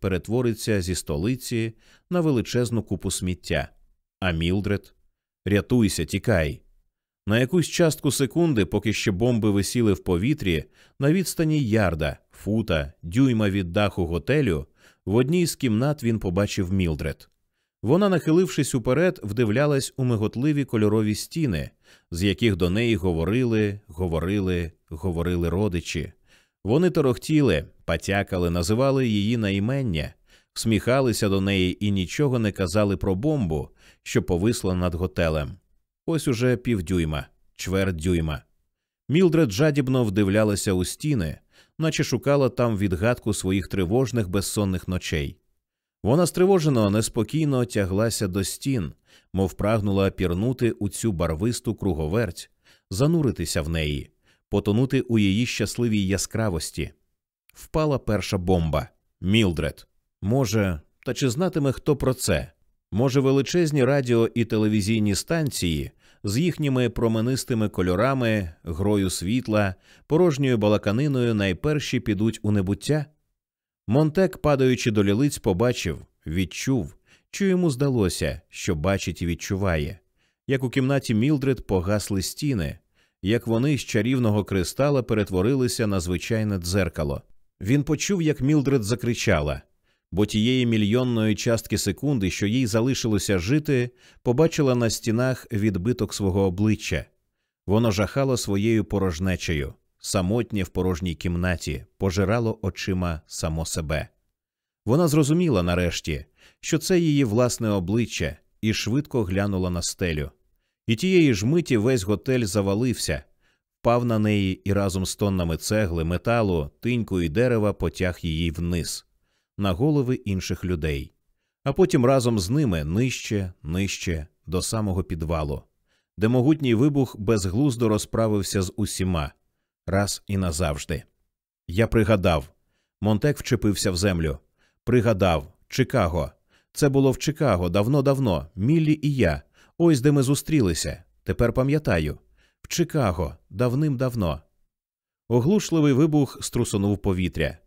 перетвориться зі столиці на величезну купу сміття. А Мілдред рятуйся, тікай. На якусь частку секунди, поки ще бомби висіли в повітрі, на відстані ярда, фута, дюйма від даху готелю, в одній з кімнат він побачив Мілдред. Вона, нахилившись уперед, вдивлялась у миготливі кольорові стіни, з яких до неї говорили, говорили, говорили родичі. Вони торохтіли, патякали, називали її на імення, всміхалися до неї і нічого не казали про бомбу, що повисла над готелем. Ось уже півдюйма, чверть дюйма. Мілдред жадібно вдивлялася у стіни, наче шукала там відгадку своїх тривожних безсонних ночей. Вона стривожено, неспокійно тяглася до стін, мов прагнула пірнути у цю барвисту круговерть, зануритися в неї, потонути у її щасливій яскравості. Впала перша бомба Мілдред. Може, та чи знатиме хто про це? Може, величезні радіо і телевізійні станції з їхніми променистими кольорами, грою світла, порожньою балаканиною найперші підуть у небуття? Монтек, падаючи до лілиць, побачив, відчув, що йому здалося, що бачить і відчуває, як у кімнаті Мілдред погасли стіни, як вони з чарівного кристала перетворилися на звичайне дзеркало. Він почув, як Мілдред закричала, бо тієї мільйонної частки секунди, що їй залишилося жити, побачила на стінах відбиток свого обличчя. Воно жахало своєю порожнечею, самотнє в порожній кімнаті, пожирало очима само себе. Вона зрозуміла нарешті, що це її власне обличчя, і швидко глянула на стелю. І тієї ж миті весь готель завалився, впав на неї і разом з тоннами цегли, металу, тиньку і дерева потяг її вниз, на голови інших людей, а потім разом з ними нижче, нижче, до самого підвалу, де могутній вибух безглуздо розправився з усіма, раз і назавжди. Я пригадав. Монтек вчепився в землю. Пригадав Чикаго. Це було в Чикаго давно-давно, Міллі і я. Ось де ми зустрілися. Тепер пам'ятаю. В Чикаго давним-давно. Оглушливий вибух струсонув повітря.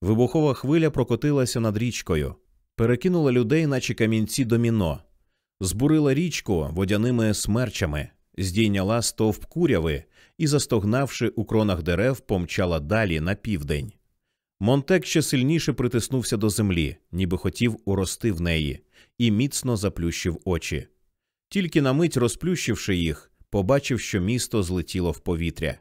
Вибухова хвиля прокотилася над річкою, перекинула людей, наче камінці доміно, збурила річку водяними смерчами, здійняла стовп куряви і, застогнавши у кронах дерев, помчала далі на південь. Монтек ще сильніше притиснувся до землі, ніби хотів урости в неї, і міцно заплющив очі. Тільки на мить розплющивши їх, побачив, що місто злетіло в повітря.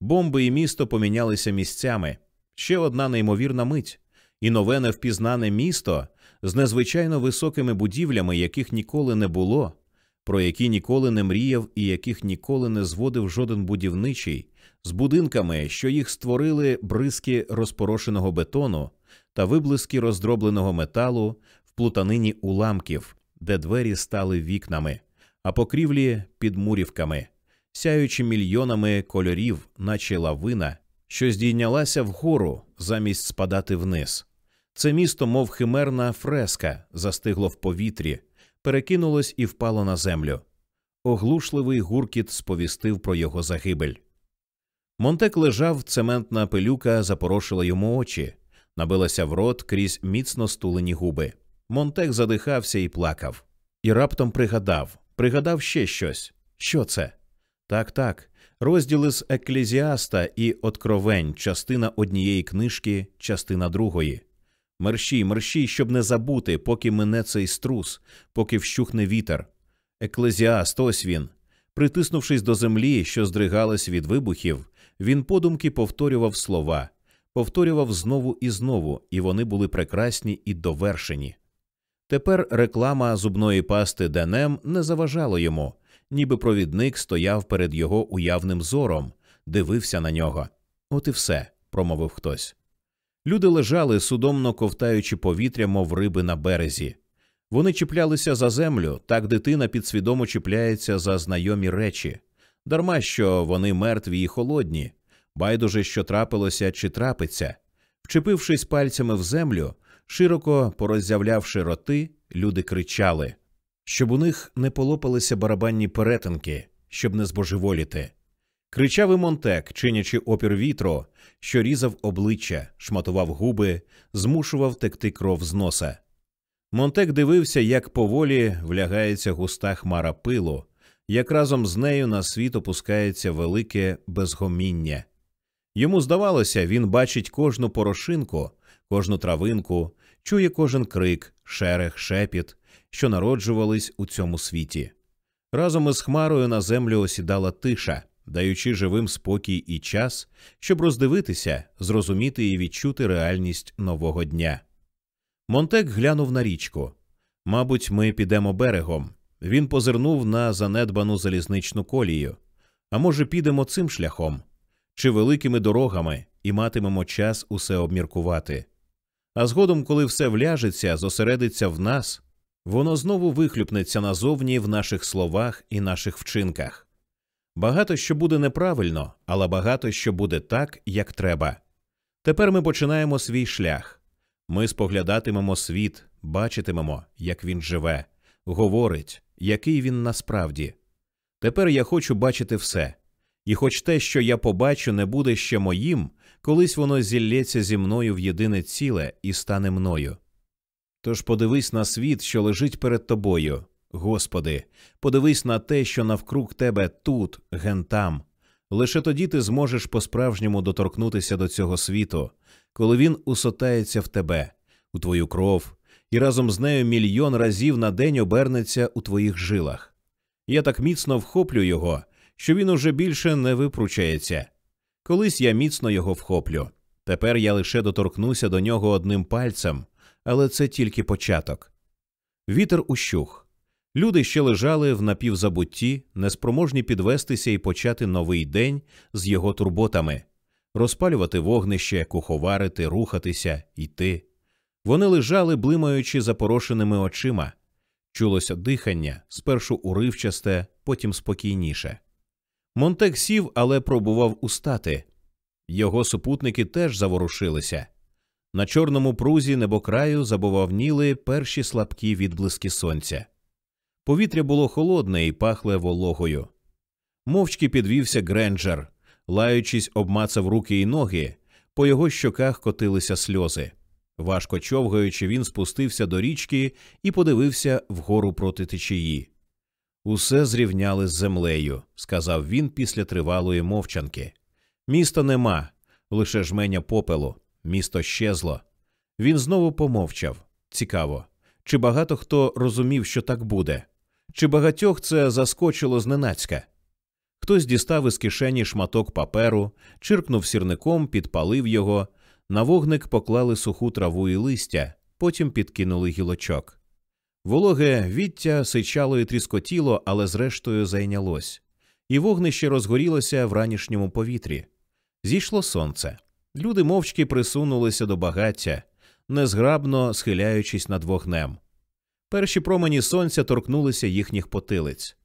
Бомби і місто помінялися місцями. Ще одна неймовірна мить, і нове невпізнане місто з незвичайно високими будівлями, яких ніколи не було, про які ніколи не мріяв і яких ніколи не зводив жоден будівничий, з будинками, що їх створили бризки розпорошеного бетону та виблиски роздробленого металу в плутанині уламків, де двері стали вікнами, а покрівлі підмурівками, сяючи мільйонами кольорів, наче лавина, що здійнялася вгору замість спадати вниз. Це місто, мов химерна фреска, застигло в повітрі, перекинулось і впало на землю. Оглушливий гуркіт сповістив про його загибель. Монтек лежав, цементна пилюка запорошила йому очі, набилася в рот крізь міцно стулені губи. Монтек задихався і плакав. І раптом пригадав пригадав ще щось. Що це? Так, так, розділи з Еклезіаста і Откровень, частина однієї книжки, частина другої. Мерщій, мерщій, щоб не забути, поки мине цей струс, поки вщухне вітер. Еклезіаст, ось він. Притиснувшись до землі, що здригалась від вибухів, він подумки повторював слова, повторював знову і знову, і вони були прекрасні і довершені. Тепер реклама зубної пасти Денем не заважала йому, ніби провідник стояв перед його уявним зором, дивився на нього. От і все, промовив хтось. Люди лежали, судомно ковтаючи повітря, мов риби на березі. Вони чіплялися за землю, так дитина підсвідомо чіпляється за знайомі речі, дарма що вони мертві і холодні, байдуже, що трапилося чи трапиться. Вчепившись пальцями в землю, широко пороззявлявши роти, люди кричали, щоб у них не полопалися барабанні перетинки, щоб не збожеволіти. Кричав і Монтек, чинячи опір вітру, що різав обличчя, шматував губи, змушував текти кров з носа. Монтек дивився, як поволі влягається густа хмара пилу, як разом з нею на світ опускається велике безгоміння. Йому здавалося, він бачить кожну порошинку, кожну травинку, чує кожен крик, шерех, шепіт, що народжувались у цьому світі. Разом із хмарою на землю осідала тиша, даючи живим спокій і час, щоб роздивитися, зрозуміти і відчути реальність нового дня. Монтек глянув на річку. Мабуть, ми підемо берегом. Він позирнув на занедбану залізничну колію. А може, підемо цим шляхом чи великими дорогами і матимемо час усе обміркувати. А згодом, коли все вляжеться, зосередиться в нас, воно знову вихлюпнеться назовні в наших словах і наших вчинках. Багато що буде неправильно, але багато що буде так, як треба. Тепер ми починаємо свій шлях. Ми споглядатимемо світ, бачитимемо, як він живе, говорить, який він насправді. Тепер я хочу бачити все. І хоч те, що я побачу, не буде ще моїм, колись воно зілється зі мною в єдине ціле і стане мною. Тож подивись на світ, що лежить перед тобою, Господи, подивись на те, що навкруг тебе тут, ген там. Лише тоді ти зможеш по-справжньому доторкнутися до цього світу, коли він усотається в тебе, у твою кров, і разом з нею мільйон разів на день обернеться у твоїх жилах. Я так міцно вхоплю його, що він уже більше не випручається. Колись я міцно його вхоплю. Тепер я лише доторкнуся до нього одним пальцем, але це тільки початок. Вітер ущух. Люди ще лежали в напівзабутті, неспроможні підвестися і почати новий день з його турботами, розпалювати вогнище, куховарити, рухатися, йти. Вони лежали, блимаючи запорошеними очима. Чулося дихання, спершу уривчасте, потім спокійніше. Монтек сів, але пробував устати. Його супутники теж заворушилися. На чорному прузі небокраю забовавніли перші слабкі відблиски сонця. Повітря було холодне і пахле вологою. Мовчки підвівся Гренджер, лаючись, обмацав руки і ноги, по його щоках котилися сльози. Важко човгаючи, він спустився до річки і подивився вгору проти течії. Усе зрівняли з землею, сказав він після тривалої мовчанки. Міста нема, лише жменя попелу, місто щезло. Він знову помовчав. Цікаво. Чи багато хто розумів, що так буде? Чи багатьох це заскочило зненацька? Хтось дістав із кишені шматок паперу, чиркнув сірником, підпалив його, на вогник поклали суху траву і листя, потім підкинули гілочок. Вологе віття сичало і тріскотіло, але зрештою зайнялось, і вогнище розгорілося в ранішньому повітрі. Зійшло сонце. Люди мовчки присунулися до багаття, незграбно схиляючись над вогнем. Перші промені сонця торкнулися їхніх потилиць.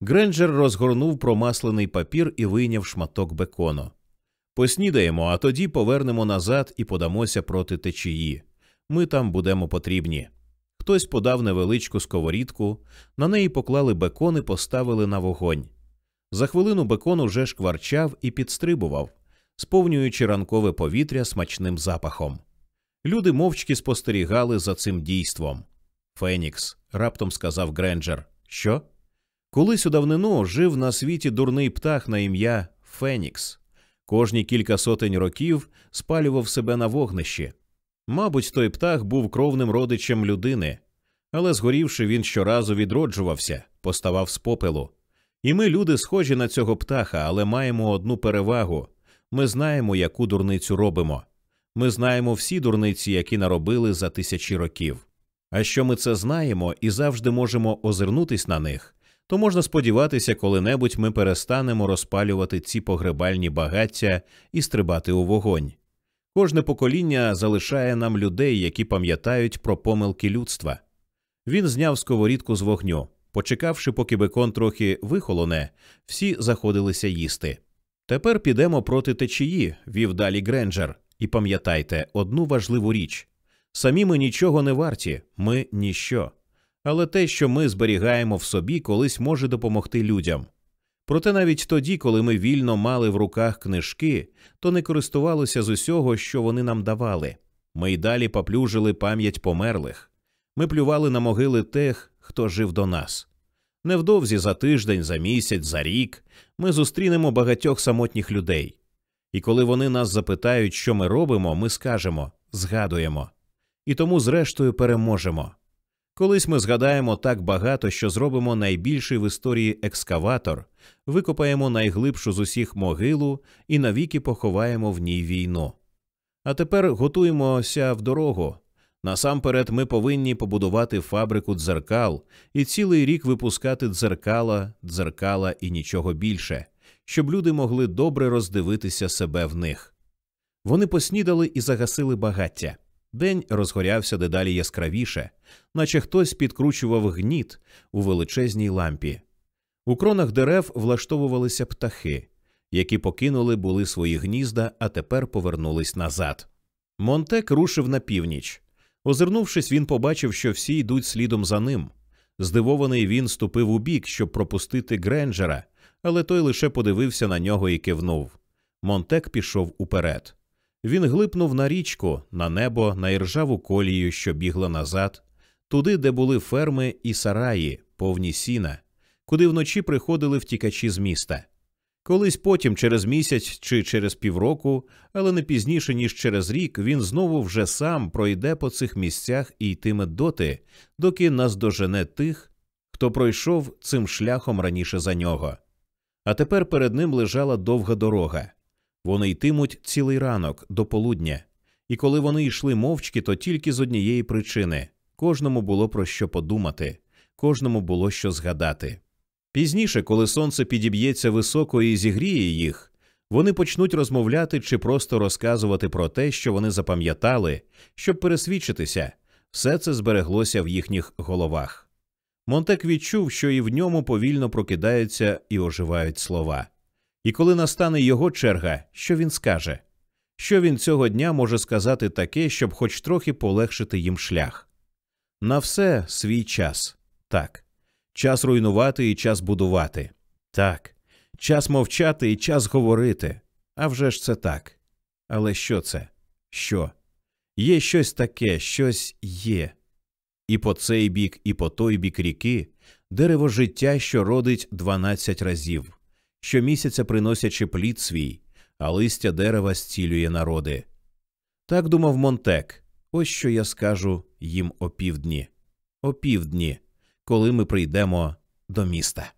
Гренджер розгорнув промаслений папір і вийняв шматок бекону. Поснідаємо, а тоді повернемо назад і подамося проти течії. Ми там будемо потрібні. Хтось подав невеличку сковорідку, на неї поклали бекон і поставили на вогонь. За хвилину бекон уже шкварчав і підстрибував, сповнюючи ранкове повітря смачним запахом. Люди мовчки спостерігали за цим дійством. Фенікс, раптом сказав Гренджер. Що? Колись у давнину жив на світі дурний птах на ім'я Фенікс. Кожні кілька сотень років спалював себе на вогнищі. Мабуть, той птах був кровним родичем людини, але згорівши, він щоразу відроджувався, поставав з попелу. І ми, люди, схожі на цього птаха, але маємо одну перевагу ми знаємо, яку дурницю робимо. Ми знаємо всі дурниці, які наробили за тисячі років. А що ми це знаємо і завжди можемо озирнутись на них, то можна сподіватися, коли-небудь ми перестанемо розпалювати ці погребальні багаття і стрибати у вогонь. Кожне покоління залишає нам людей, які пам'ятають про помилки людства. Він зняв сковорідку з вогню. Почекавши, поки бекон трохи вихолоне, всі заходилися їсти. Тепер підемо проти течії, вів далі Гренджер, і пам'ятайте одну важливу річ самі ми нічого не варті, ми ніщо. Але те, що ми зберігаємо в собі, колись може допомогти людям. Проте навіть тоді, коли ми вільно мали в руках книжки, то не користувалися з усього, що вони нам давали. Ми й далі поплюжили пам'ять померлих. Ми плювали на могили тих, хто жив до нас. Невдовзі за тиждень, за місяць, за рік ми зустрінемо багатьох самотніх людей. І коли вони нас запитають, що ми робимо, ми скажемо згадуємо. І тому, зрештою, переможемо. Колись ми згадаємо так багато, що зробимо найбільший в історії екскаватор, викопаємо найглибшу з усіх могилу і навіки поховаємо в ній війну. А тепер готуємося в дорогу. Насамперед, ми повинні побудувати фабрику дзеркал і цілий рік випускати дзеркала, дзеркала і нічого більше, щоб люди могли добре роздивитися себе в них. Вони поснідали і загасили багаття. День розгорявся дедалі яскравіше, наче хтось підкручував гніт у величезній лампі. У кронах дерев влаштовувалися птахи, які покинули були свої гнізда, а тепер повернулись назад. Монтек рушив на північ. Озирнувшись, він побачив, що всі йдуть слідом за ним. Здивований він ступив у бік, щоб пропустити Гренджера, але той лише подивився на нього і кивнув. Монтек пішов уперед. Він глипнув на річку, на небо, на іржаву колію, що бігла назад, туди, де були ферми і сараї, повні сіна, куди вночі приходили втікачі з міста. Колись потім, через місяць чи через півроку, але не пізніше, ніж через рік, він знову вже сам пройде по цих місцях і йтиме доти, доки наздожене тих, хто пройшов цим шляхом раніше за нього. А тепер перед ним лежала довга дорога. Вони йтимуть цілий ранок до полудня, і коли вони йшли мовчки, то тільки з однієї причини кожному було про що подумати, кожному було що згадати. Пізніше, коли сонце підіб'ється високо і зігріє їх, вони почнуть розмовляти чи просто розказувати про те, що вони запам'ятали, щоб пересвідчитися, все це збереглося в їхніх головах. Монтек відчув, що і в ньому повільно прокидаються і оживають слова. І коли настане його черга, що він скаже? Що він цього дня може сказати таке, щоб хоч трохи полегшити їм шлях? На все свій час так. Час руйнувати і час будувати. Так. Час мовчати і час говорити. А вже ж це так. Але що це? Що? Є щось таке, щось є. І по цей бік, і по той бік ріки дерево життя, що родить дванадцять разів, щомісяця приносячи плід свій, а листя дерева зцілює народи. Так думав Монтек. Ось що я скажу їм опівдні. Опівдні коли ми прийдемо до міста.